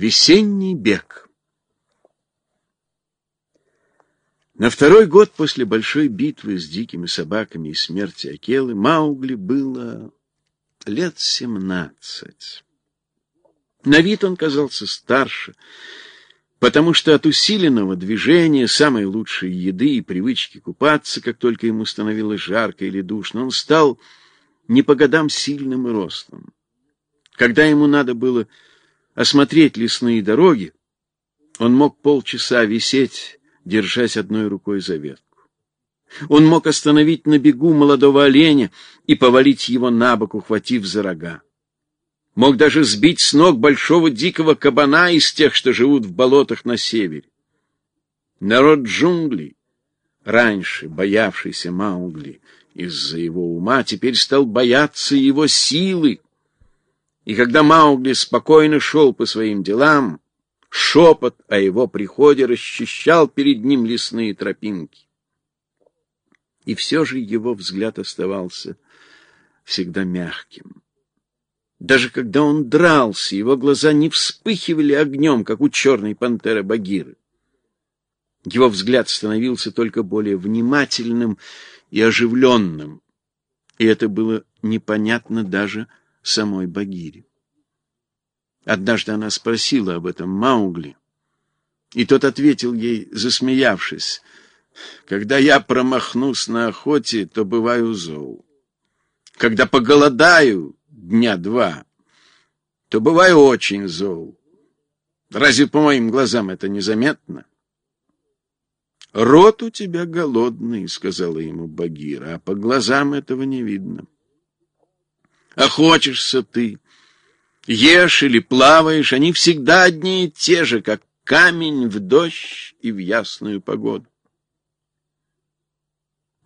Весенний бег. На второй год после большой битвы с дикими собаками и смерти Акелы Маугли было лет семнадцать. На вид он казался старше, потому что от усиленного движения, самой лучшей еды и привычки купаться, как только ему становилось жарко или душно, он стал не по годам сильным и рослым. Когда ему надо было осмотреть лесные дороги, он мог полчаса висеть, держась одной рукой за ветку. Он мог остановить на бегу молодого оленя и повалить его на бок, ухватив за рога мог даже сбить с ног большого дикого кабана из тех, что живут в болотах на севере. Народ джунглей, раньше боявшийся Маугли из-за его ума, теперь стал бояться его силы. И когда Маугли спокойно шел по своим делам, шепот о его приходе расчищал перед ним лесные тропинки. И все же его взгляд оставался всегда мягким. Даже когда он дрался, его глаза не вспыхивали огнем, как у черной пантеры Багиры. Его взгляд становился только более внимательным и оживленным, и это было непонятно даже самой Багире. Однажды она спросила об этом Маугли, и тот ответил ей, засмеявшись, «Когда я промахнусь на охоте, то бываю зол. Когда поголодаю, дня два, то бываю очень зол. Разве по моим глазам это незаметно? — Рот у тебя голодный, — сказала ему Багира, — а по глазам этого не видно. Охочешься ты, ешь или плаваешь, они всегда одни и те же, как камень в дождь и в ясную погоду.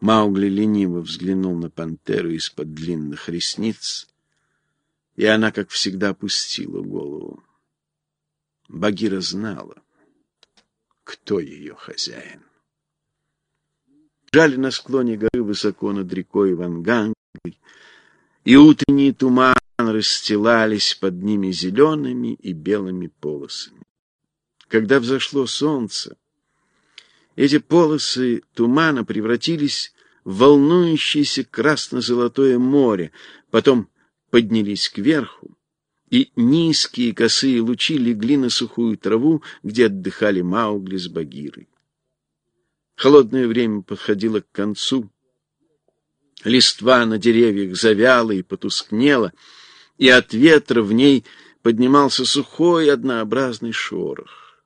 Маугли лениво взглянул на пантеру из-под длинных ресниц и она, как всегда, опустила голову. Багира знала, кто ее хозяин. Жали на склоне горы высоко над рекой Ванганг, и утренние туманы расстилались под ними зелеными и белыми полосами. Когда взошло солнце, эти полосы тумана превратились в волнующееся красно-золотое море, потом поднялись кверху, и низкие косые лучи легли на сухую траву, где отдыхали Маугли с Багирой. Холодное время подходило к концу. Листва на деревьях завяла и потускнела, и от ветра в ней поднимался сухой однообразный шорох.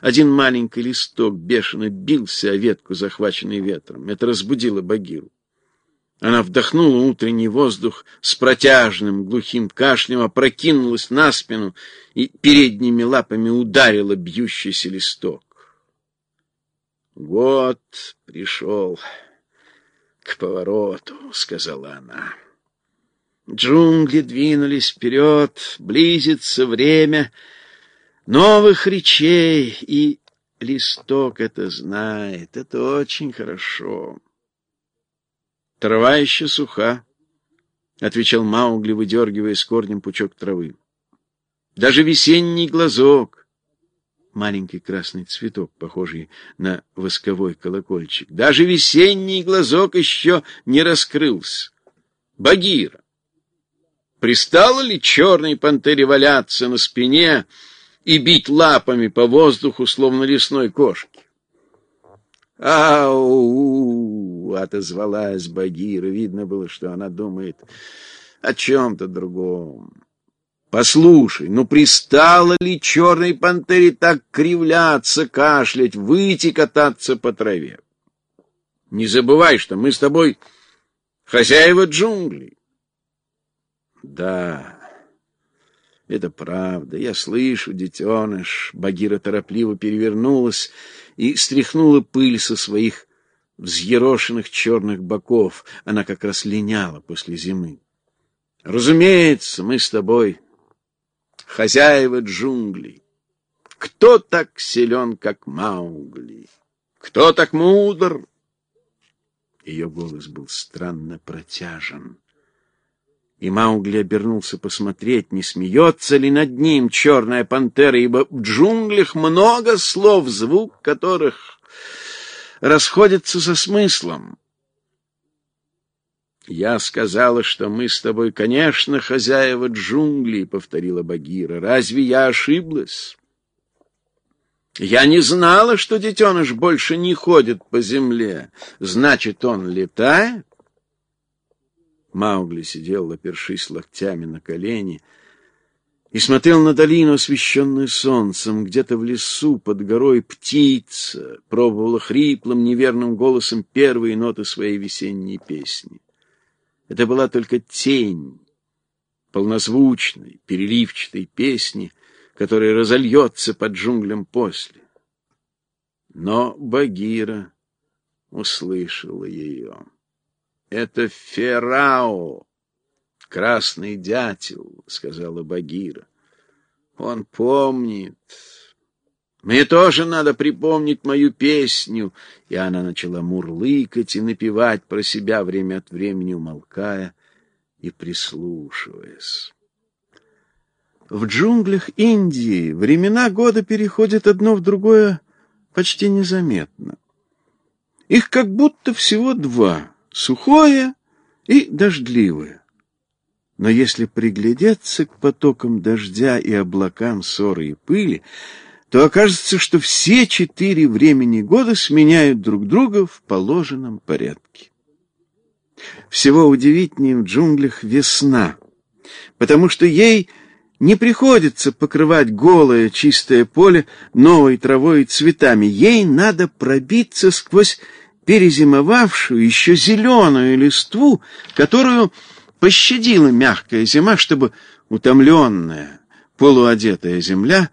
Один маленький листок бешено бился о ветку, захваченный ветром. Это разбудило Багиру. Она вдохнула утренний воздух с протяжным глухим кашлем, опрокинулась на спину и передними лапами ударила бьющийся листок. «Вот пришел к повороту», — сказала она. Джунгли двинулись вперед, близится время новых речей, и листок это знает, это очень хорошо. Трава еще суха, — отвечал Маугли, выдергивая с корнем пучок травы. Даже весенний глазок, маленький красный цветок, похожий на восковой колокольчик, даже весенний глазок еще не раскрылся. Багира! Пристало ли черной пантере валяться на спине и бить лапами по воздуху, словно лесной кошки? «Ау!» — отозвалась Багира. Видно было, что она думает о чем-то другом. «Послушай, ну пристало ли черной пантере так кривляться, кашлять, выйти кататься по траве? Не забывай, что мы с тобой хозяева джунглей». «Да, это правда. Я слышу, детеныш». Багира торопливо перевернулась и стряхнула пыль со своих взъерошенных черных боков. Она как раз линяла после зимы. Разумеется, мы с тобой хозяева джунглей. Кто так силен, как Маугли? Кто так мудр? Ее голос был странно протяжен И Маугли обернулся посмотреть, не смеется ли над ним черная пантера, ибо в джунглях много слов, звук которых расходится со смыслом. «Я сказала, что мы с тобой, конечно, хозяева джунглей», — повторила Багира. «Разве я ошиблась?» «Я не знала, что детеныш больше не ходит по земле. Значит, он летает?» Маугли сидел, опершись локтями на колени, и смотрел на долину, освещенную солнцем. Где-то в лесу под горой птица пробовала хриплым, неверным голосом первые ноты своей весенней песни. Это была только тень полнозвучной, переливчатой песни, которая разольется под джунглям после. Но Багира услышала ее. Это Ферао, красный дятел, сказала Багира. Он помнит. Мне тоже надо припомнить мою песню. И она начала мурлыкать и напевать про себя время от времени, умолкая и прислушиваясь. В джунглях Индии времена года переходят одно в другое почти незаметно. Их как будто всего два сухое и дождливое. Но если приглядеться к потокам дождя и облакам ссоры и пыли, то окажется, что все четыре времени года сменяют друг друга в положенном порядке. Всего удивительнее в джунглях весна, потому что ей не приходится покрывать голое чистое поле новой травой и цветами. Ей надо пробиться сквозь перезимовавшую, еще зеленую листву, которую пощадила мягкая зима, чтобы утомленная, полуодетая земля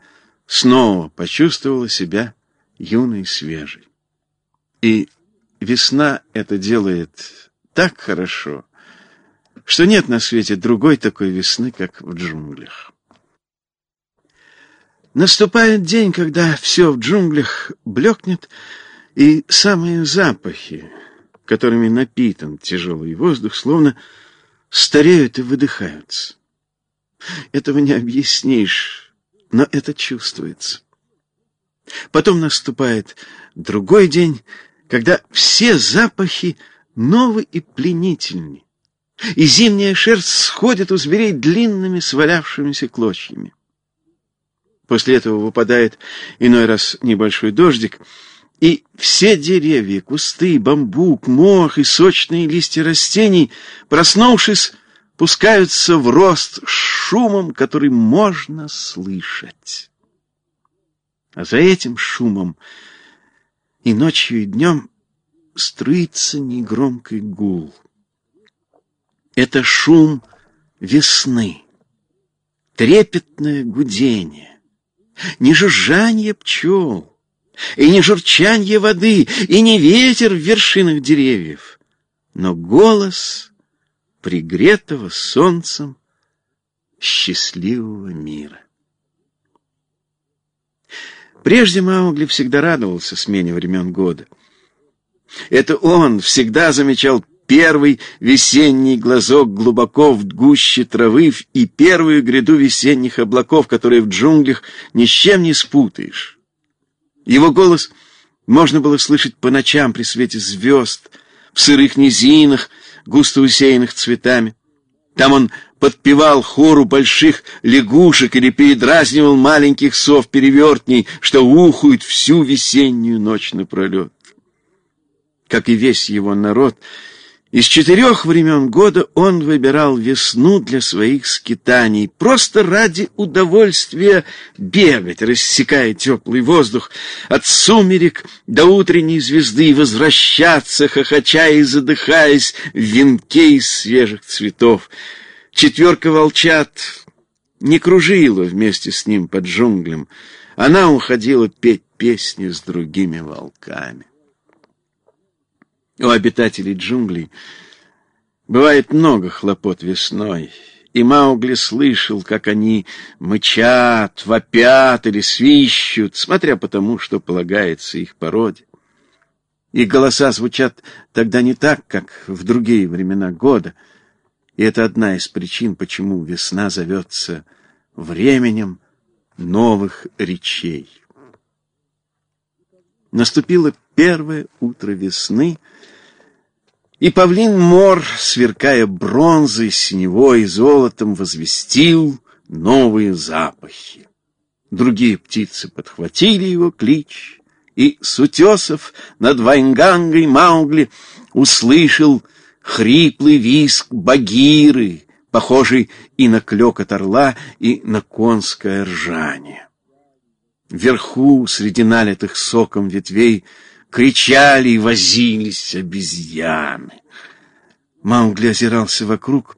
снова почувствовала себя юной и свежей. И весна это делает так хорошо, что нет на свете другой такой весны, как в джунглях. Наступает день, когда все в джунглях блекнет, и самые запахи, которыми напитан тяжелый воздух, словно стареют и выдыхаются. Этого не объяснишь, но это чувствуется. Потом наступает другой день, когда все запахи новы и пленительны, и зимняя шерсть сходит у зверей длинными свалявшимися клочьями. После этого выпадает иной раз небольшой дождик — и все деревья, кусты, бамбук, мох и сочные листья растений, проснувшись, пускаются в рост с шумом, который можно слышать. А за этим шумом и ночью, и днем струится негромкий гул. Это шум весны, трепетное гудение, не жужжание пчел, и не журчанье воды, и не ветер в вершинах деревьев, но голос пригретого солнцем счастливого мира. Прежде Маугли всегда радовался смене времен года. Это он всегда замечал первый весенний глазок глубоко в гуще травы и первую гряду весенних облаков, которые в джунглях ни с чем не спутаешь. Его голос можно было слышать по ночам при свете звезд, в сырых низинах, густо усеянных цветами. Там он подпевал хору больших лягушек или передразнивал маленьких сов-перевертней, что ухают всю весеннюю ночь напролет. Как и весь его народ, из четырех времен года он выбирал весну для своих скитаний, просто ради удовольствия бегать, рассекая теплый воздух от сумерек до утренней звезды и возвращаться, хохоча и задыхаясь в венке из свежих цветов. Четверка волчат не кружила вместе с ним под джунглем, она уходила петь песни с другими волками. У обитателей джунглей бывает много хлопот весной, и Маугли слышал, как они мычат, вопят или свищут, смотря по тому, что полагается их породе. Их голоса звучат тогда не так, как в другие времена года, И это одна из причин, почему весна зовется временем новых речей. Наступило первое утро весны, и павлин Мор, сверкая бронзой, синевой и золотом, возвестил новые запахи. Другие птицы подхватили его клич, и с утесов над Вайнгангой Маугли услышал хриплый виск багиры, похожий и на клёкот орла, и на конское ржание. Вверху, среди налитых соком ветвей, кричали и возились обезьяны. Маугли озирался вокруг,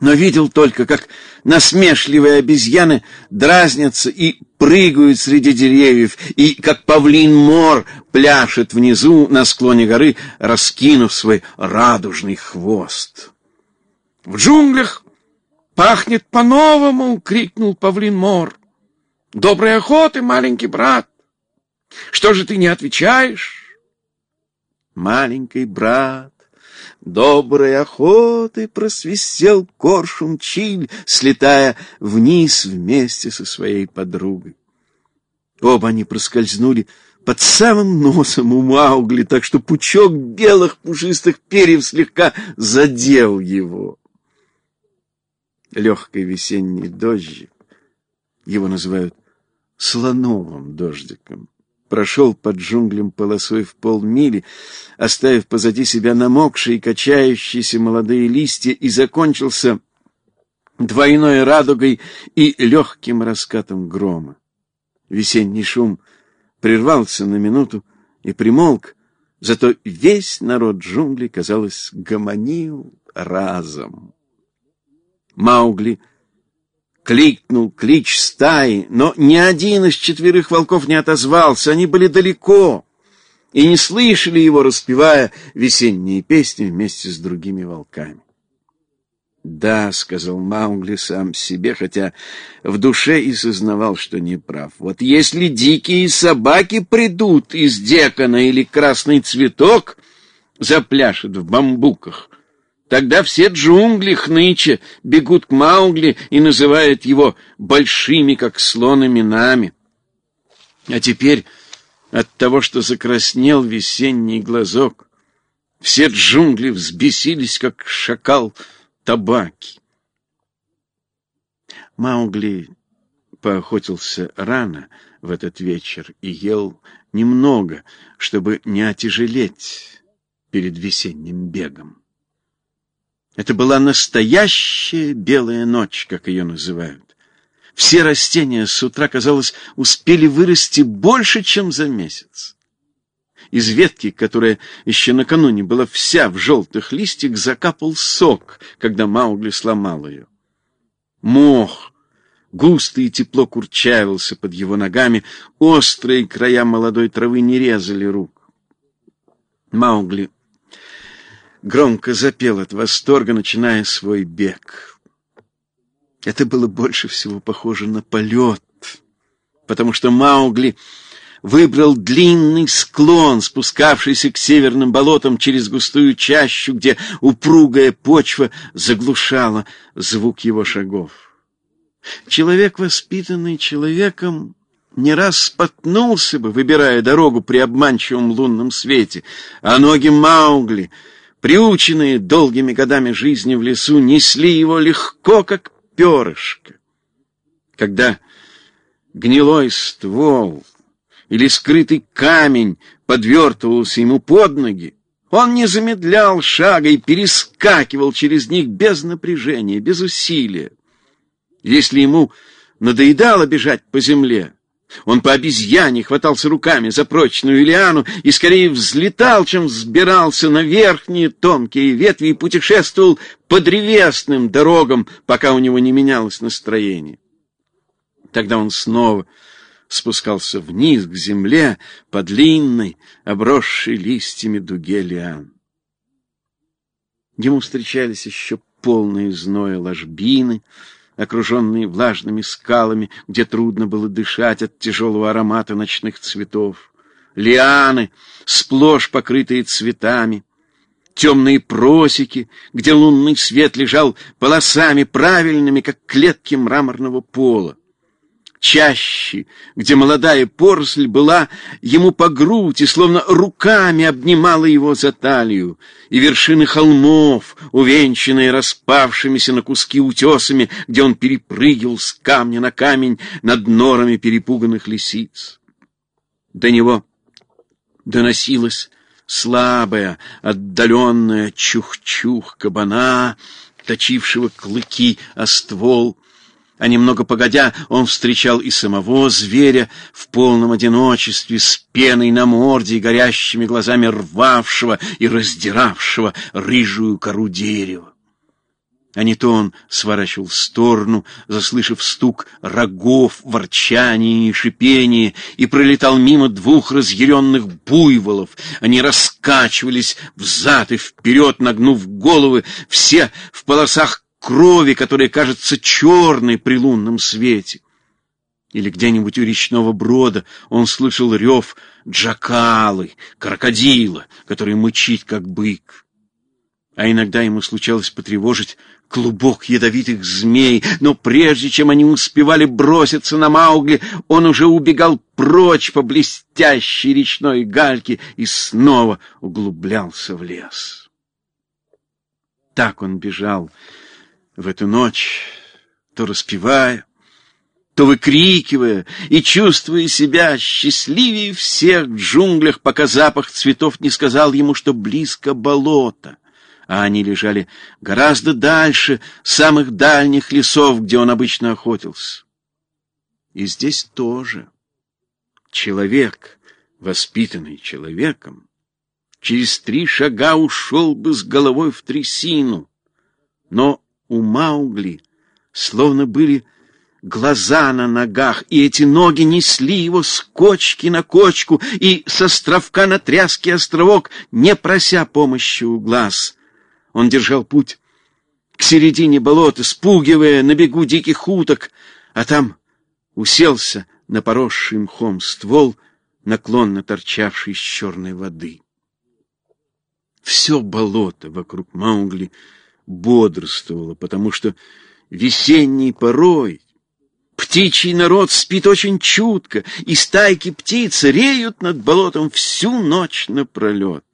но видел только, как насмешливые обезьяны дразнятся и прыгают среди деревьев, и как павлин Мор пляшет внизу на склоне горы, раскинув свой радужный хвост. В джунглях пахнет по-новому, крикнул павлин Мор. Доброй охоты, маленький брат. Что же ты не отвечаешь? Маленький брат, доброй охоты просвистел коршун Чиль, слетая вниз вместе со своей подругой. Оба они проскользнули под самым носом у Маугли, так что пучок белых пушистых перьев слегка задел его. Легкий весенний дождик, его называют слоновым дождиком, прошел под джунглем полосой в полмили, оставив позади себя намокшие и качающиеся молодые листья, и закончился двойной радугой и легким раскатом грома. Весенний шум прервался на минуту и примолк, зато весь народ джунглей, казалось, гомонил разом. Маугли Кликнул клич стаи, но ни один из четверых волков не отозвался, они были далеко и не слышали его, распевая весенние песни вместе с другими волками. «Да», — сказал Маугли сам себе, хотя в душе и сознавал, что не прав. «Вот если дикие собаки придут из декана или красный цветок, запляшут в бамбуках, Тогда все джунгли хныча бегут к Маугли и называют его большими, как слон, именами. А теперь от того, что закраснел весенний глазок, все джунгли взбесились, как шакал табаки. Маугли поохотился рано в этот вечер и ел немного, чтобы не отяжелеть перед весенним бегом. Это была настоящая белая ночь, как ее называют. Все растения с утра, казалось, успели вырасти больше, чем за месяц. Из ветки, которая еще накануне была вся в желтых листьях, закапал сок, когда Маугли сломал ее. Мох густо и тепло курчавился под его ногами, острые края молодой травы не резали рук. Маугли громко запел от восторга, начиная свой бег. Это было больше всего похоже на полет, потому что Маугли выбрал длинный склон, спускавшийся к северным болотам через густую чащу, где упругая почва заглушала звук его шагов. Человек, воспитанный человеком, не раз споткнулся бы, выбирая дорогу при обманчивом лунном свете, а ноги Маугли — приученные долгими годами жизни в лесу, несли его легко, как перышко. Когда гнилой ствол или скрытый камень подвертывался ему под ноги, он не замедлял шага и перескакивал через них без напряжения, без усилия. Если ему надоедало бежать по земле, он по обезьяне хватался руками за прочную лиану и скорее взлетал, чем взбирался на верхние тонкие ветви и путешествовал по древесным дорогам, пока у него не менялось настроение. Тогда он снова спускался вниз к земле по длинной, обросшей листьями дуге лиан. Ему встречались еще полные зноя ложбины — окруженные влажными скалами, где трудно было дышать от тяжелого аромата ночных цветов, лианы, сплошь покрытые цветами, темные просеки, где лунный свет лежал полосами правильными, как клетки мраморного пола чаще, где молодая поросль была ему по грудь и словно руками обнимала его за талию, и вершины холмов, увенчанные распавшимися на куски утесами, где он перепрыгивал с камня на камень над норами перепуганных лисиц. До него доносилась слабая, отдаленная чух-чух кабана, точившего клыки о ствол — а немного погодя он встречал и самого зверя в полном одиночестве, с пеной на морде и горящими глазами рвавшего и раздиравшего рыжую кору дерева. А не то он сворачивал в сторону, заслышав стук рогов, ворчание и шипение, и пролетал мимо двух разъяренных буйволов. Они раскачивались взад и вперед, нагнув головы, все в полосах крови, которая кажется черной при лунном свете. Или где-нибудь у речного брода он слышал рев джакалы, крокодила, который мычит, как бык. А иногда ему случалось потревожить клубок ядовитых змей, но прежде чем они успевали броситься на Маугли, он уже убегал прочь по блестящей речной гальке и снова углублялся в лес. Так он бежал, в эту ночь, то распевая, то выкрикивая и чувствуя себя счастливее всех в джунглях, пока запах цветов не сказал ему, что близко болото, а они лежали гораздо дальше самых дальних лесов, где он обычно охотился. И здесь тоже человек, воспитанный человеком, через три шага ушел бы с головой в трясину, но у Маугли словно были глаза на ногах, и эти ноги несли его с кочки на кочку и с островка на тряский островок, не прося помощи у глаз. Он держал путь к середине болота, спугивая на бегу диких уток, а там уселся на поросший мхом ствол, наклонно торчавший из черной воды. Все болото вокруг Маугли — бодрствовала, потому что весенней порой птичий народ спит очень чутко, и стайки птиц реют над болотом всю ночь напролет.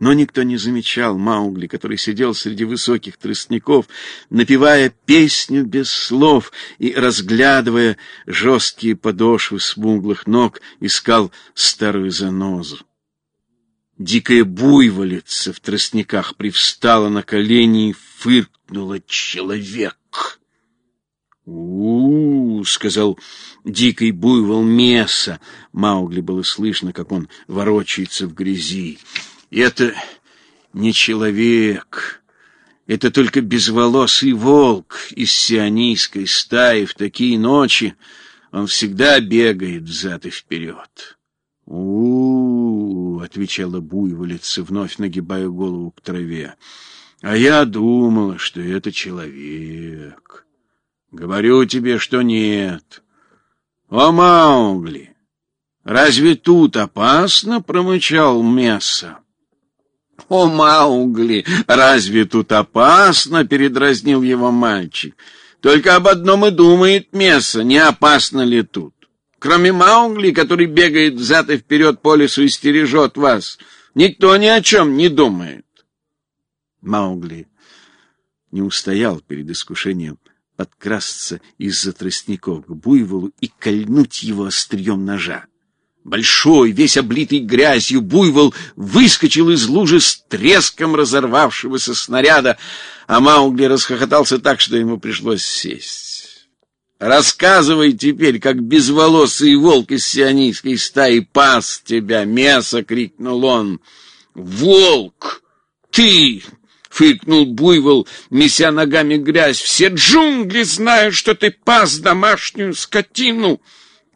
Но никто не замечал Маугли, который сидел среди высоких тростников, напевая песню без слов и, разглядывая жесткие подошвы смуглых ног, искал старую занозу. Дикая буйволица в тростниках привстала на колени и фыркнула человек. у, -у, -у сказал дикий буйвол Меса. Маугли было слышно, как он ворочается в грязи. «Это не человек, это только безволосый волк из сионийской стаи. В такие ночи он всегда бегает взад и вперед». У, -у, -у отвечала буйволица, вновь нагибая голову к траве. А я думала, что это человек. Говорю тебе, что нет. О, Маугли, разве тут опасно? промычал Месса. О, Маугли, разве тут опасно? передразнил его мальчик. Только об одном и думает Месса, не опасно ли тут. Кроме Маугли, который бегает взад и вперед по лесу и стережет вас, никто ни о чем не думает. Маугли не устоял перед искушением подкрасться из-за тростников к буйволу и кольнуть его острием ножа. Большой, весь облитый грязью, буйвол выскочил из лужи с треском разорвавшегося снаряда, а Маугли расхохотался так, что ему пришлось сесть. Рассказывай теперь, как безволосый волк из сионийской стаи пас тебя, мясо, крикнул он. Волк! Ты! Фыркнул буйвол, меся ногами грязь. Все джунгли знают, что ты пас домашнюю скотину.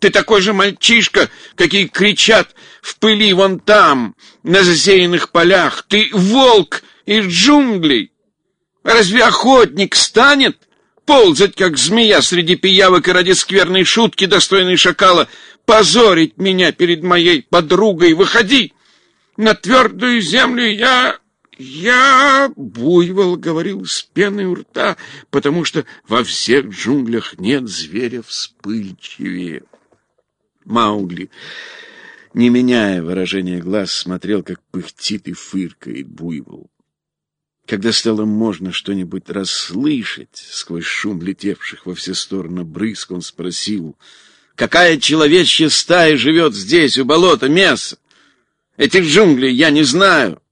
Ты такой же мальчишка, какие кричат в пыли вон там, на засеянных полях. Ты волк из джунглей. Разве охотник станет ползать, как змея среди пиявок и ради скверной шутки, достойной шакала, позорить меня перед моей подругой. Выходи! На твердую землю я Я, буйвол, говорил с пеной у рта, потому что во всех джунглях нет зверя вспыльчивее. Маугли, не меняя выражения глаз, смотрел, как пыхтит и фыркает буйвол. Когда стало можно что-нибудь расслышать сквозь шум летевших во все стороны брызг, он спросил, «Какая человечья стая живет здесь, у болота мяса? Этих джунглей я не знаю».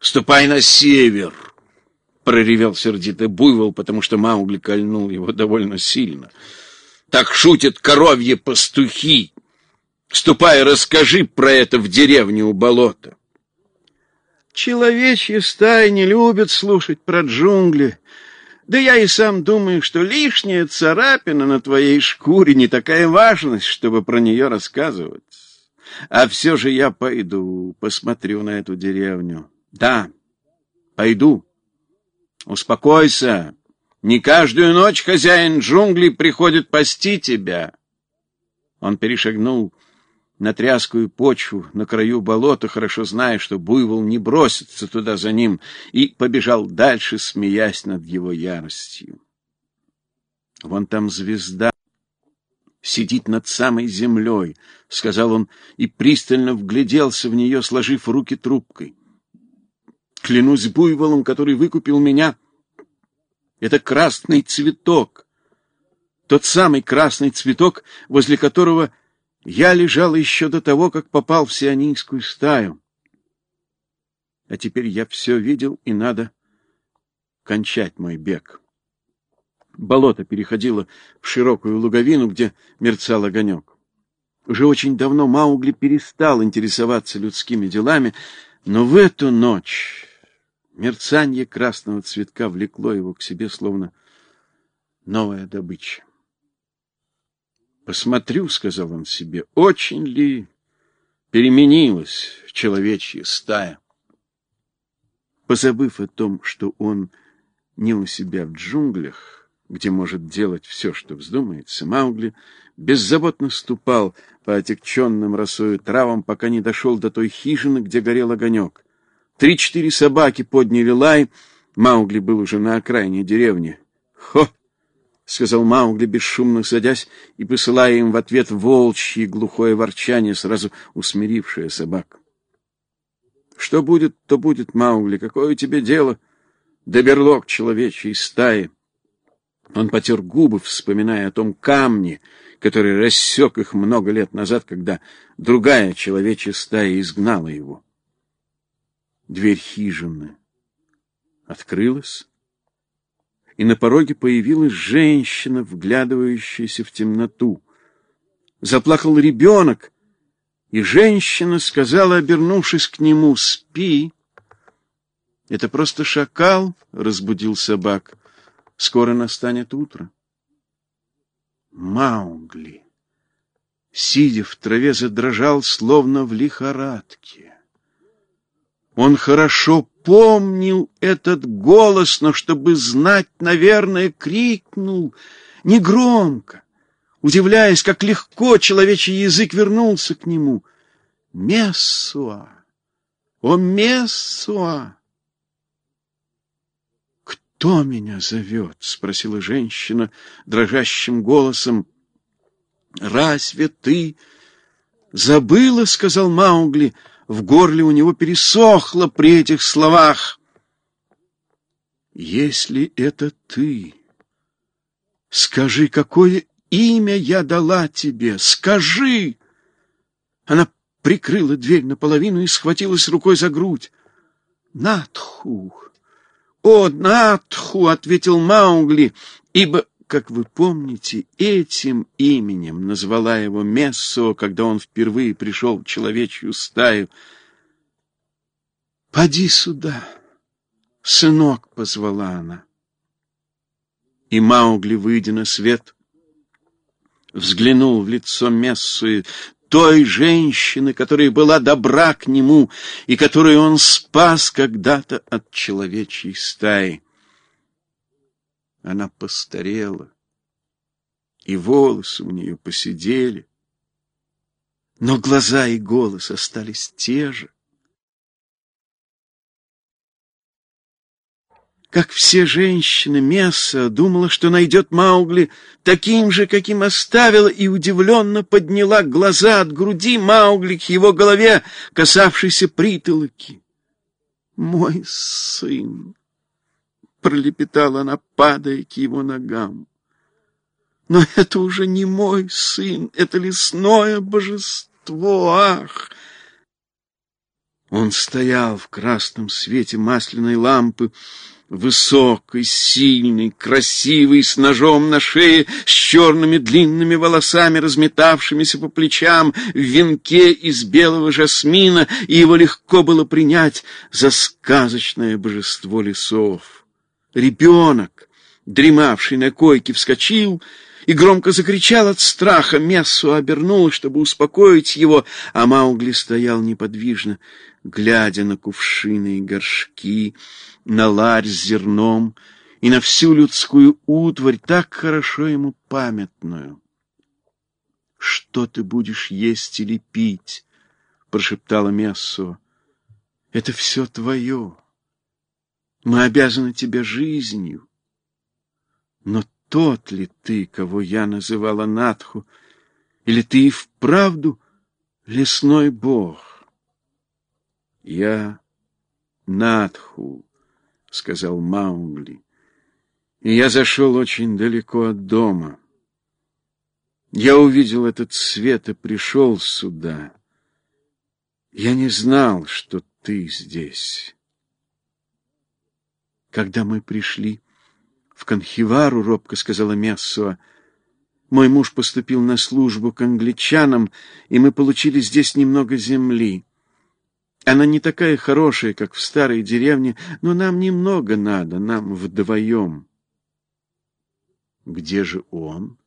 «Ступай на север!» — проревел сердито буйвол, потому что Маугли кольнул его довольно сильно. «Так шутят коровьи пастухи! Ступай, расскажи про это в деревне у болота!» Человечьи стаи не любят слушать про джунгли. Да я и сам думаю, что лишняя царапина на твоей шкуре не такая важность, чтобы про нее рассказывать. А все же я пойду, посмотрю на эту деревню. Да, пойду. Успокойся. Не каждую ночь хозяин джунглей приходит пасти тебя. Он перешагнул на тряскую почву на краю болота, хорошо зная, что буйвол не бросится туда за ним, и побежал дальше, смеясь над его яростью. Вон там звезда сидит над самой землей, — сказал он и пристально вгляделся в нее, сложив руки трубкой. Клянусь буйволом, который выкупил меня. Это красный цветок. Тот самый красный цветок, возле которого я лежал еще до того, как попал в сионийскую стаю. А теперь я все видел, и надо кончать мой бег. Болото переходило в широкую луговину, где мерцал огонек. Уже очень давно Маугли перестал интересоваться людскими делами, но в эту ночь мерцанье красного цветка влекло его к себе, словно новая добыча. Посмотрю, — сказал он себе, — очень ли переменилась человечья стая. Позабыв о том, что он не у себя в джунглях, где может делать все, что вздумается, Маугли беззаботно ступал по отекченным росою травам, пока не дошел до той хижины, где горел огонек. Три-четыре собаки подняли лай, Маугли был уже на окраине деревни. «Хо!» — сказал Маугли, бесшумно садясь и посылая им в ответ волчье глухое ворчание, сразу усмирившее собак. — Что будет, то будет, Маугли, какое тебе дело до берлог человечьей стаи? Он потер губы, вспоминая о том камне, который рассек их много лет назад, когда другая человечья стая изгнала его. Дверь хижины открылась, и на пороге появилась женщина, вглядывающаяся в темноту. Заплакал ребенок, и женщина сказала, обернувшись к нему, «Спи». «Это просто шакал», — разбудил собак. «Скоро настанет утро». Маугли, сидя в траве, задрожал, словно в лихорадке. Он хорошо помнил этот голос, но чтобы знать, наверное, крикнул негромко, удивляясь, как легко человечий язык вернулся к нему. «Мессуа! О, Мессуа!» «Кто меня зовет?» — спросила женщина дрожащим голосом. «Разве ты забыла?» — сказал Маугли — в горле у него пересохло при этих словах. «Если это ты, скажи, какое имя я дала тебе, скажи!» Она прикрыла дверь наполовину и схватилась рукой за грудь. «Натху! О, Натху!» — ответил Маугли, ибо как вы помните, этим именем назвала его Мессо, когда он впервые пришел в человечью стаю. «Поди сюда, сынок!» — позвала она. И Маугли, выйдя на свет, взглянул в лицо Мессуи, той женщины, которая была добра к нему и которую он спас когда-то от человечьей стаи. Она постарела, и волосы у нее посидели, но глаза и голос остались те же. Как все женщины, Месса думала, что найдет Маугли таким же, каким оставила, и удивленно подняла глаза от груди Маугли к его голове, касавшейся притолоки. «Мой сын!» — пролепетала она, падая к его ногам. «Но это уже не мой сын, это лесное божество, ах!» Он стоял в красном свете масляной лампы, Высокий, сильный, красивый, с ножом на шее, с черными длинными волосами, разметавшимися по плечам, в венке из белого жасмина, и его легко было принять за сказочное божество лесов. Ребенок, дремавший на койке, вскочил и громко закричал от страха. Мессу обернулась, чтобы успокоить его, а Маугли стоял неподвижно, глядя на кувшины и горшки, на ларь с зерном и на всю людскую утварь, так хорошо ему памятную. — Что ты будешь есть или пить? — прошептала Мессо. — Это все твое. Мы обязаны тебе жизнью. Но тот ли ты, кого я называла Натху, или ты и вправду лесной бог? Я Натху, — сказал Маугли. И я зашел очень далеко от дома. Я увидел этот свет и пришел сюда. Я не знал, что ты здесь. Когда мы пришли в Канхивару, робко сказала Мессуа, мой муж поступил на службу к англичанам, и мы получили здесь немного земли. Она не такая хорошая, как в старой деревне, но нам немного надо, нам вдвоем. Где же он?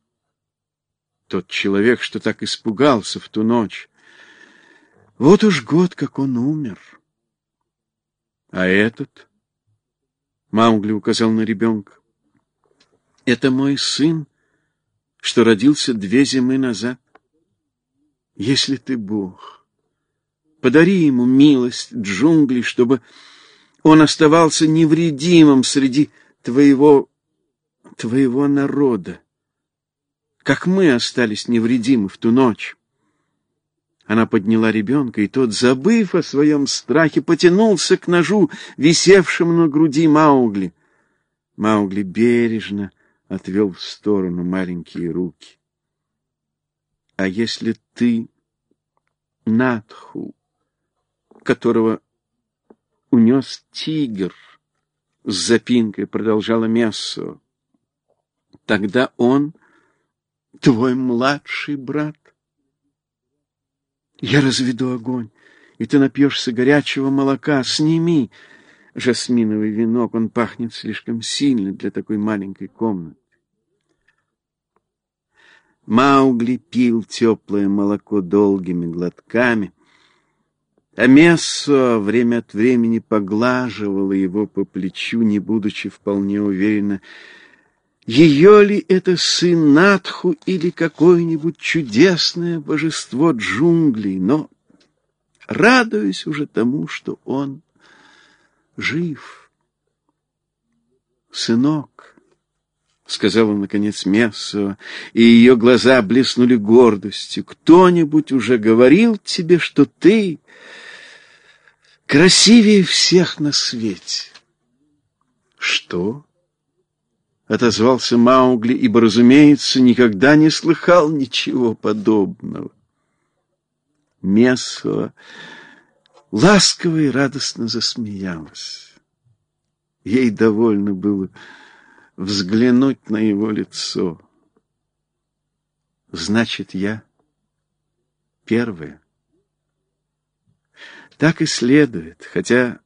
Тот человек, что так испугался в ту ночь. Вот уж год, как он умер. А этот? Маугли указал на ребенка. Это мой сын, что родился две зимы назад. Если ты Бог, Подари ему милость джунглей, чтобы он оставался невредимым среди твоего, твоего народа, как мы остались невредимы в ту ночь. Она подняла ребенка, и тот, забыв о своем страхе, потянулся к ножу, висевшему на груди Маугли. Маугли бережно отвел в сторону маленькие руки. — А если ты, Натху, которого унес тигр, с запинкой продолжала Мессо. Тогда он твой младший брат. Я разведу огонь, и ты напьешься горячего молока. Сними жасминовый венок, он пахнет слишком сильно для такой маленькой комнаты. Маугли пил теплое молоко долгими глотками, а Мессо время от времени поглаживала его по плечу, не будучи вполне уверена, ее ли это сын Натху или какое-нибудь чудесное божество джунглей, но радуюсь уже тому, что он жив. Сынок, — сказала, наконец, Мессо, и ее глаза блеснули гордостью, — кто-нибудь уже говорил тебе, что ты красивее всех на свете. Что? Отозвался Маугли, ибо, разумеется, никогда не слыхал ничего подобного. Месо ласково и радостно засмеялась. Ей довольно было взглянуть на его лицо. Значит, я первая. Так и следует, хотя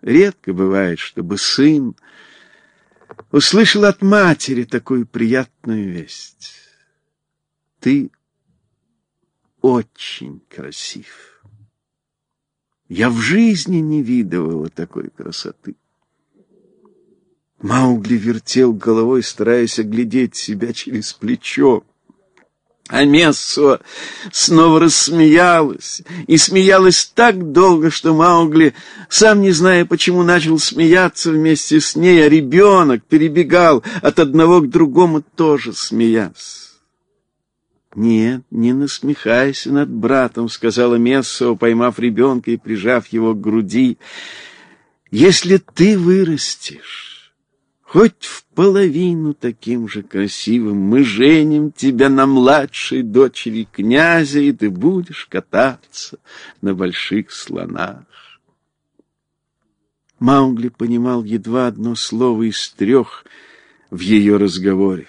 редко бывает, чтобы сын услышал от матери такую приятную весть. Ты очень красив. Я в жизни не видывала такой красоты. Маугли вертел головой, стараясь оглядеть себя через плечо. А Мессо снова рассмеялась, и смеялась так долго, что Маугли, сам не зная почему, начал смеяться вместе с ней, а ребенок перебегал от одного к другому, тоже смеясь. «Нет, не насмехайся над братом», — сказала Мессо, поймав ребенка и прижав его к груди. «Если ты вырастешь...» хоть в половину таким же красивым. Мы женим тебя на младшей дочери князя, и ты будешь кататься на больших слонах. Маугли понимал едва одно слово из трех в ее разговоре.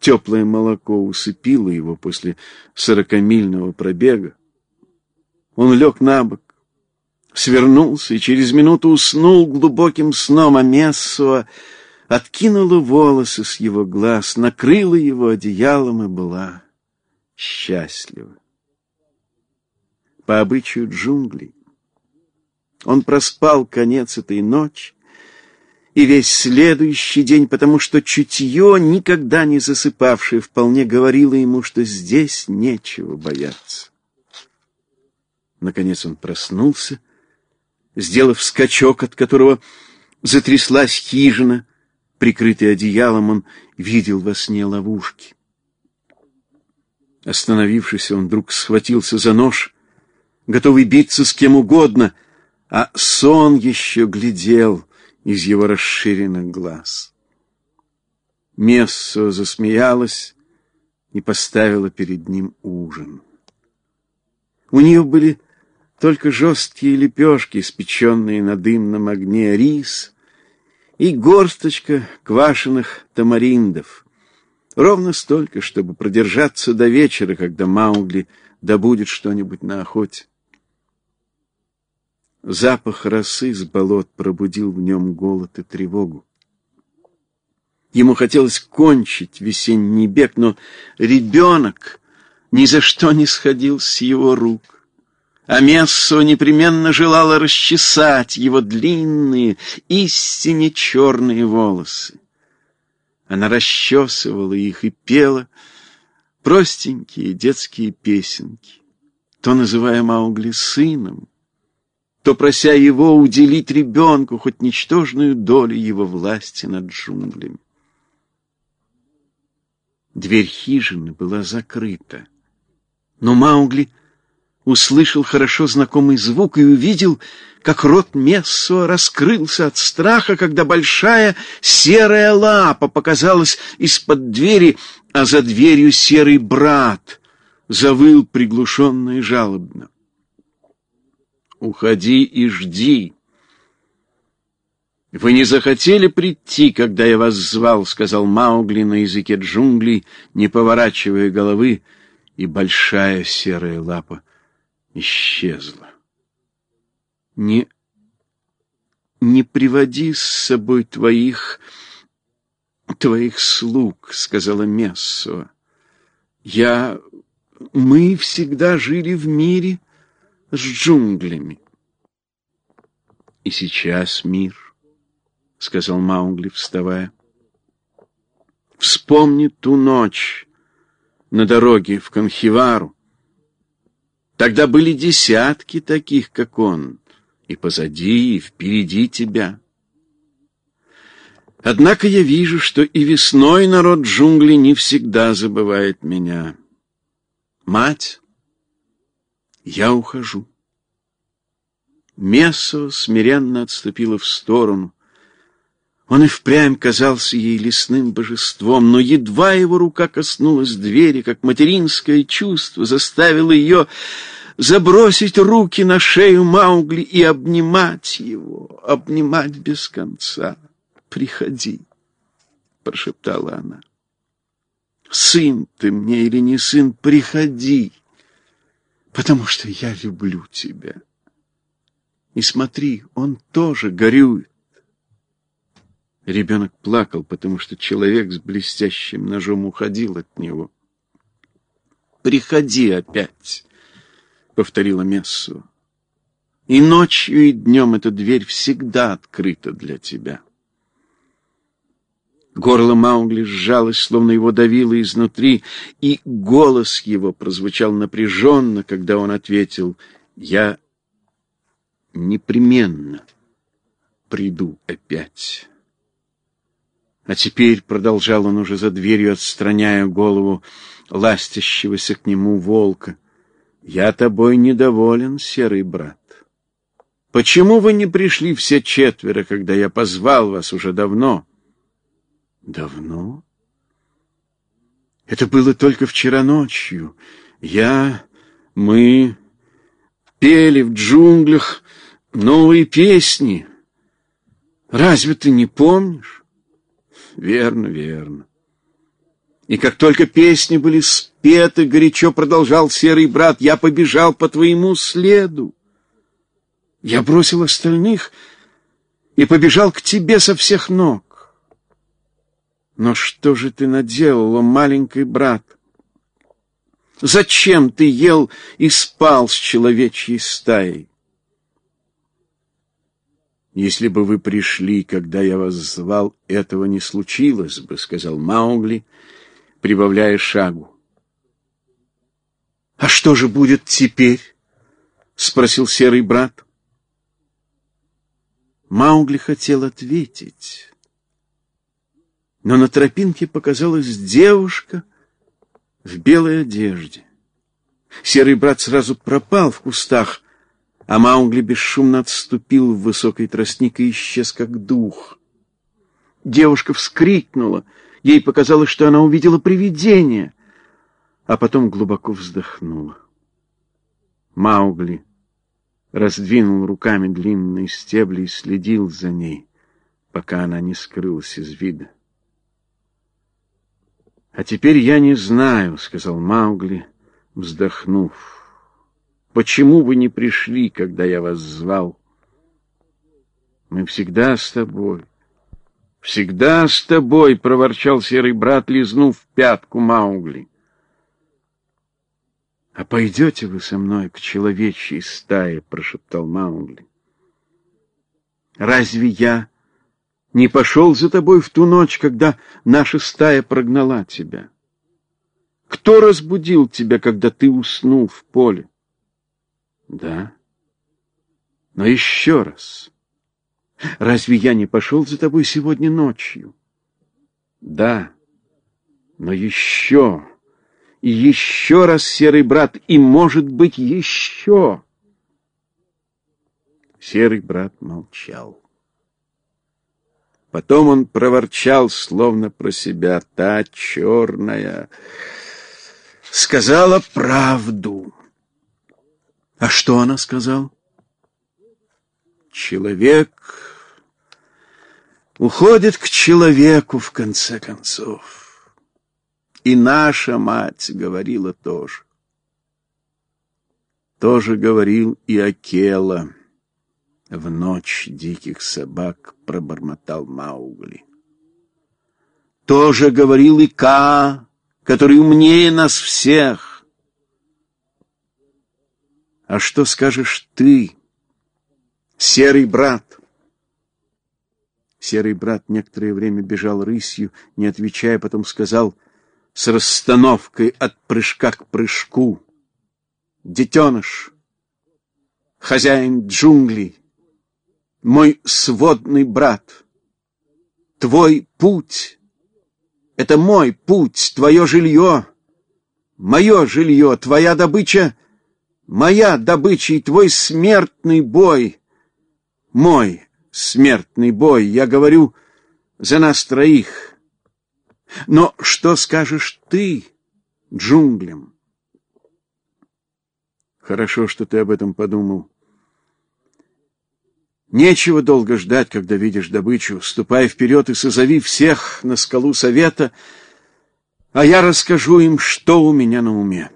Теплое молоко усыпило его после сорокамильного пробега. Он лег на бок, свернулся и через минуту уснул глубоким сном, а Мессуа откинула волосы с его глаз, накрыла его одеялом и была счастлива. По обычаю джунглей он проспал конец этой ночи и весь следующий день, потому что чутье, никогда не засыпавшее, вполне говорило ему, что здесь нечего бояться. Наконец он проснулся сделав скачок, от которого затряслась хижина, прикрытый одеялом, он видел во сне ловушки. Остановившись, он вдруг схватился за нож, готовый биться с кем угодно, а сон еще глядел из его расширенных глаз. Мессо засмеялась и поставила перед ним ужин. У нее были только жесткие лепешки, испеченные на дымном огне рис, и горсточка квашеных тамариндов. Ровно столько, чтобы продержаться до вечера, когда Маугли добудет что-нибудь на охоте. Запах росы с болот пробудил в нем голод и тревогу. Ему хотелось кончить весенний бег, но ребенок ни за что не сходил с его рук а Мессо непременно желала расчесать его длинные, истинно черные волосы. Она расчесывала их и пела простенькие детские песенки, то называя Маугли сыном, то прося его уделить ребенку хоть ничтожную долю его власти над джунглями. Дверь хижины была закрыта, но Маугли услышал хорошо знакомый звук и увидел, как рот Мессо раскрылся от страха, когда большая серая лапа показалась из-под двери, а за дверью серый брат завыл приглушенно и жалобно. «Уходи и жди!» «Вы не захотели прийти, когда я вас звал», — сказал Маугли на языке джунглей, не поворачивая головы, и большая серая лапа исчезла. Не, не приводи с собой твоих, твоих слуг, сказала Мессо. Я, мы всегда жили в мире с джунглями. И сейчас мир, сказал Маугли, вставая. Вспомни ту ночь на дороге в Конхивару, Тогда были десятки таких, как он, и позади, и впереди тебя. Однако я вижу, что и весной народ джунглей не всегда забывает меня. Мать, я ухожу. Мессо смиренно отступила в сторону. Он и впрямь казался ей лесным божеством, но едва его рука коснулась двери, как материнское чувство заставило ее забросить руки на шею Маугли и обнимать его, обнимать без конца. «Приходи», — прошептала она. «Сын ты мне или не сын, приходи, потому что я люблю тебя. И смотри, он тоже горюет. Ребенок плакал, потому что человек с блестящим ножом уходил от него. «Приходи опять», — повторила Мессу. «И ночью, и днем эта дверь всегда открыта для тебя». Горло Маугли сжалось, словно его давило изнутри, и голос его прозвучал напряженно, когда он ответил «Я непременно приду опять». А теперь, — продолжал он уже за дверью, отстраняя голову ластящегося к нему волка, — я тобой недоволен, серый брат. Почему вы не пришли все четверо, когда я позвал вас уже давно? Давно? Это было только вчера ночью. Я, мы пели в джунглях новые песни. Разве ты не помнишь? Верно, верно. И как только песни были спеты, горячо продолжал серый брат, я побежал по твоему следу. Я бросил остальных и побежал к тебе со всех ног. Но что же ты наделала, маленький брат? Зачем ты ел и спал с человечьей стаей? Если бы вы пришли, когда я вас звал, этого не случилось бы, — сказал Маугли, прибавляя шагу. — А что же будет теперь? — спросил серый брат. Маугли хотел ответить, но на тропинке показалась девушка в белой одежде. Серый брат сразу пропал в кустах, а Маугли бесшумно отступил в высокий тростник и исчез как дух. Девушка вскрикнула, ей показалось, что она увидела привидение, а потом глубоко вздохнула. Маугли раздвинул руками длинные стебли и следил за ней, пока она не скрылась из вида. «А теперь я не знаю», — сказал Маугли, вздохнув. «Почему вы не пришли, когда я вас звал? Мы всегда с тобой». «Всегда с тобой!» — проворчал серый брат, лизнув пятку Маугли. «А пойдете вы со мной к человечьей стае?» — прошептал Маугли. «Разве я не пошел за тобой в ту ночь, когда наша стая прогнала тебя? Кто разбудил тебя, когда ты уснул в поле?» «Да. Но еще раз. Разве я не пошел за тобой сегодня ночью?» «Да. Но еще...» и еще раз, серый брат, и, может быть, еще. Серый брат молчал. Потом он проворчал, словно про себя, та черная. Сказала правду. А что она сказала? Человек уходит к человеку, в конце концов. И наша мать говорила тоже. Тоже говорил и Акела. В ночь диких собак пробормотал Маугли. Тоже говорил и Ка, который умнее нас всех. А что скажешь ты, серый брат? Серый брат некоторое время бежал рысью, не отвечая, потом сказал — с расстановкой от прыжка к прыжку. Детеныш, хозяин джунглей, мой сводный брат, твой путь — это мой путь, твое жилье, мое жилье, твоя добыча — моя добыча и твой смертный бой — мой смертный бой. Я говорю за нас троих — но что скажешь ты джунглям? Хорошо, что ты об этом подумал. Нечего долго ждать, когда видишь добычу. Ступай вперед и созови всех на скалу совета, а я расскажу им, что у меня на уме.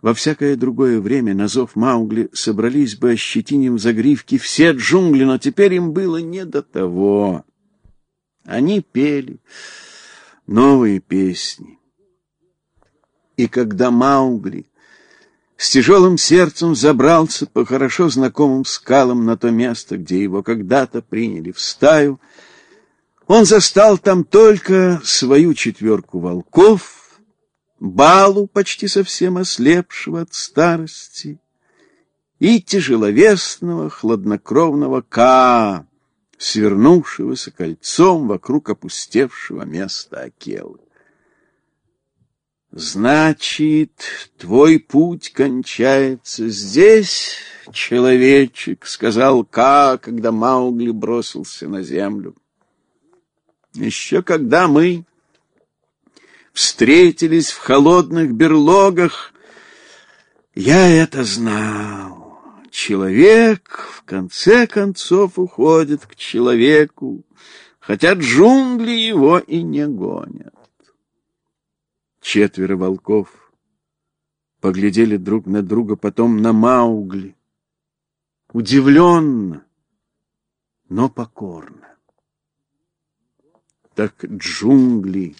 Во всякое другое время на зов Маугли собрались бы ощетинем загривки все джунгли, но теперь им было не до того. Они пели новые песни. И когда Маугли с тяжелым сердцем забрался по хорошо знакомым скалам на то место, где его когда-то приняли в стаю, Он застал там только свою четверку волков, балу, почти совсем ослепшего от старости, и тяжеловесного, хладнокровного Ка, свернувшегося кольцом вокруг опустевшего места Акелы. Значит, твой путь кончается здесь, человечек, сказал Ка, когда Маугли бросился на землю. Еще когда мы встретились в холодных берлогах, я это знал. Человек в конце концов уходит к человеку, хотя джунгли его и не гонят. Четверо волков поглядели друг на друга, потом на Маугли. Удивленно, но покорно. Так джунгли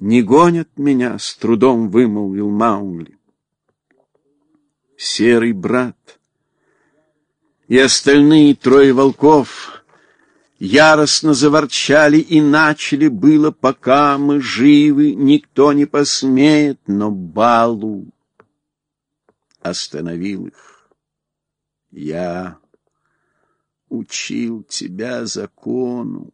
не гонят меня, с трудом вымолвил Маугли. Серый брат и остальные трое волков яростно заворчали и начали было, пока мы живы, никто не посмеет, но Балу остановил их. Я учил тебя закону.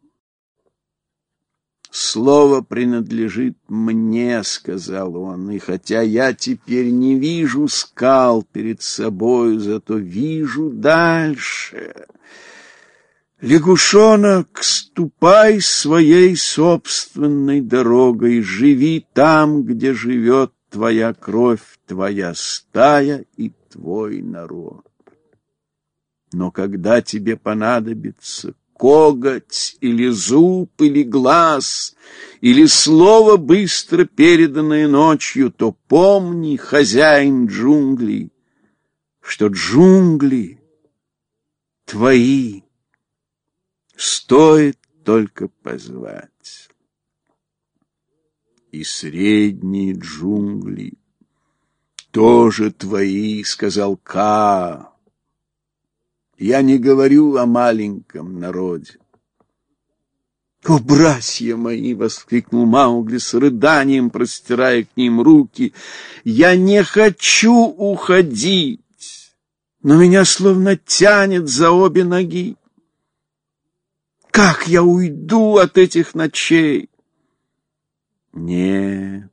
Слово принадлежит мне, сказал он, и хотя я теперь не вижу скал перед собой, зато вижу дальше. Лягушонок, ступай своей собственной дорогой, живи там, где живет твоя кровь, твоя стая и твой народ. Но когда тебе понадобится коготь или зуб или глаз, или слово, быстро переданное ночью, то помни, хозяин джунглей, что джунгли твои Стоит только позвать. И средние джунгли тоже твои, сказал Ка. Я не говорю о маленьком народе. «О, братья мои!» — воскликнул Маугли с рыданием, простирая к ним руки. «Я не хочу уходить, но меня словно тянет за обе ноги. Как я уйду от этих ночей? Нет,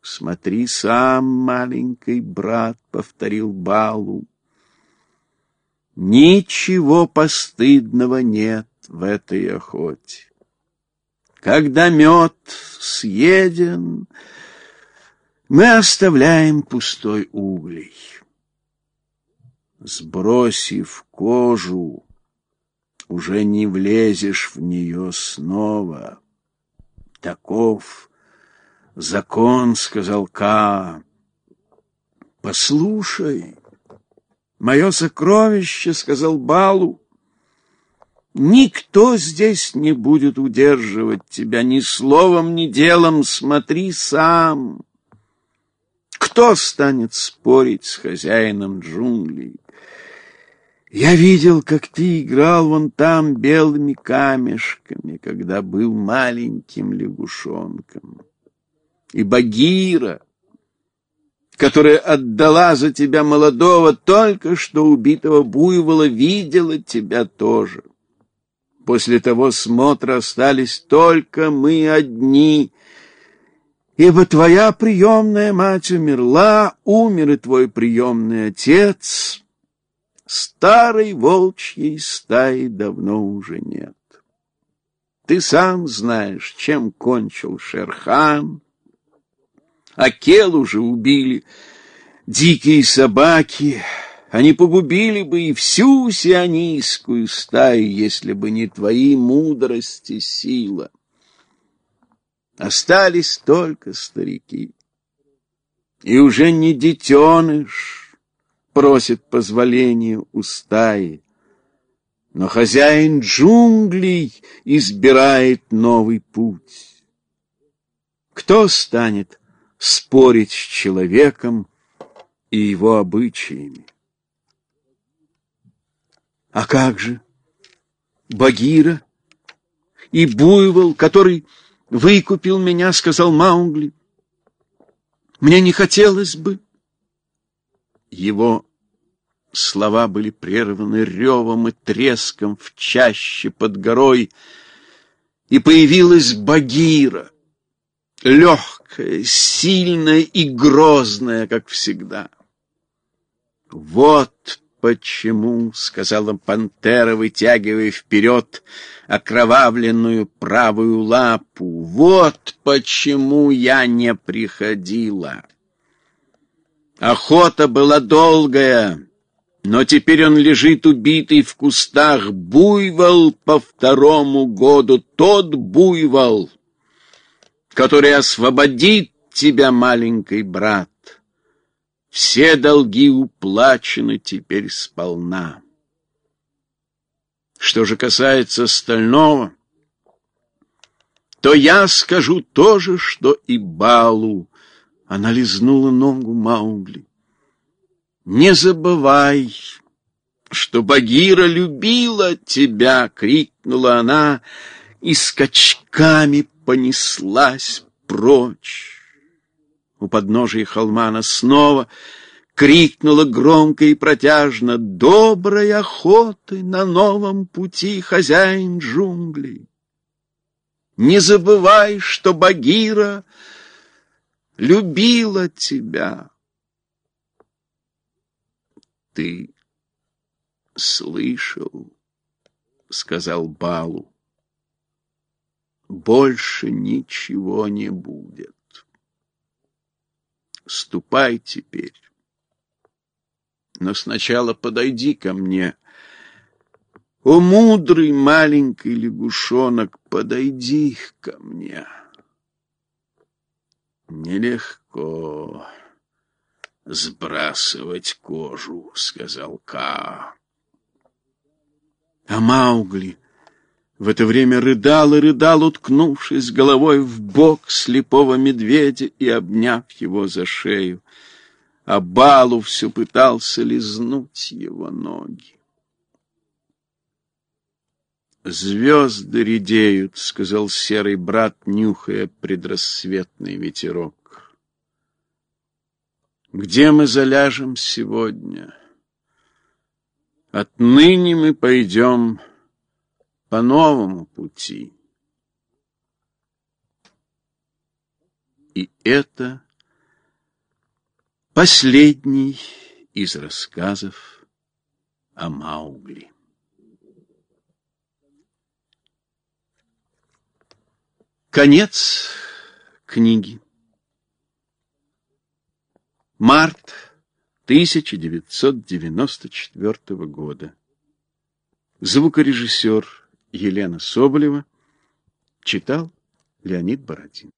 смотри сам, маленький брат, повторил Балу. Ничего постыдного нет в этой охоте. Когда мед съеден, мы оставляем пустой углей. Сбросив кожу, уже не влезешь в нее снова. Таков закон, сказал Ка. Послушай, мое сокровище, сказал Балу. Никто здесь не будет удерживать тебя ни словом, ни делом. Смотри сам. Кто станет спорить с хозяином джунглей? Я видел, как ты играл вон там белыми камешками, когда был маленьким лягушонком. И Багира, которая отдала за тебя молодого, только что убитого буйвола, видела тебя тоже. После того смотра остались только мы одни, ибо твоя приемная мать умерла, умер и твой приемный отец — Старой волчьей стаи давно уже нет. Ты сам знаешь, чем кончил Шерхан. Акел уже убили дикие собаки. Они погубили бы и всю сионийскую стаю, если бы не твои мудрости сила. Остались только старики. И уже не детеныш, просит позволения у стаи. Но хозяин джунглей избирает новый путь. Кто станет спорить с человеком и его обычаями? А как же Багира и буйвол, который выкупил меня, — сказал Маугли. Мне не хотелось бы. Его слова были прерваны ревом и треском в чаще под горой, и появилась Багира, легкая, сильная и грозная, как всегда. Вот почему, — сказала пантера, вытягивая вперед окровавленную правую лапу, — вот почему я не приходила. Охота была долгая, но теперь он лежит убитый в кустах. Буйвол по второму году, тот буйвол, который освободит тебя, маленький брат. Все долги уплачены теперь сполна. Что же касается остального, то я скажу то же, что и Балу. Она лизнула ногу Маугли. Не забывай, что Багира любила тебя, крикнула она и скачками понеслась прочь. У подножия холма она снова крикнула громко и протяжно «Доброй охоты на новом пути, хозяин джунглей! Не забывай, что Багира любила тебя!» «Ты слышал?» — сказал Балу. «Больше ничего не будет» ступай теперь. Но сначала подойди ко мне. О, мудрый маленький лягушонок, подойди ко мне. Нелегко сбрасывать кожу, сказал Ка. А Маугли в это время рыдал и рыдал, уткнувшись головой в бок слепого медведя и обняв его за шею. А Балу все пытался лизнуть его ноги. «Звезды редеют», — сказал серый брат, нюхая предрассветный ветерок. «Где мы заляжем сегодня? Отныне мы пойдем по новому пути. И это последний из рассказов о Маугли. Конец книги. Март 1994 года. Звукорежиссер Елена Соболева читал Леонид Бородин.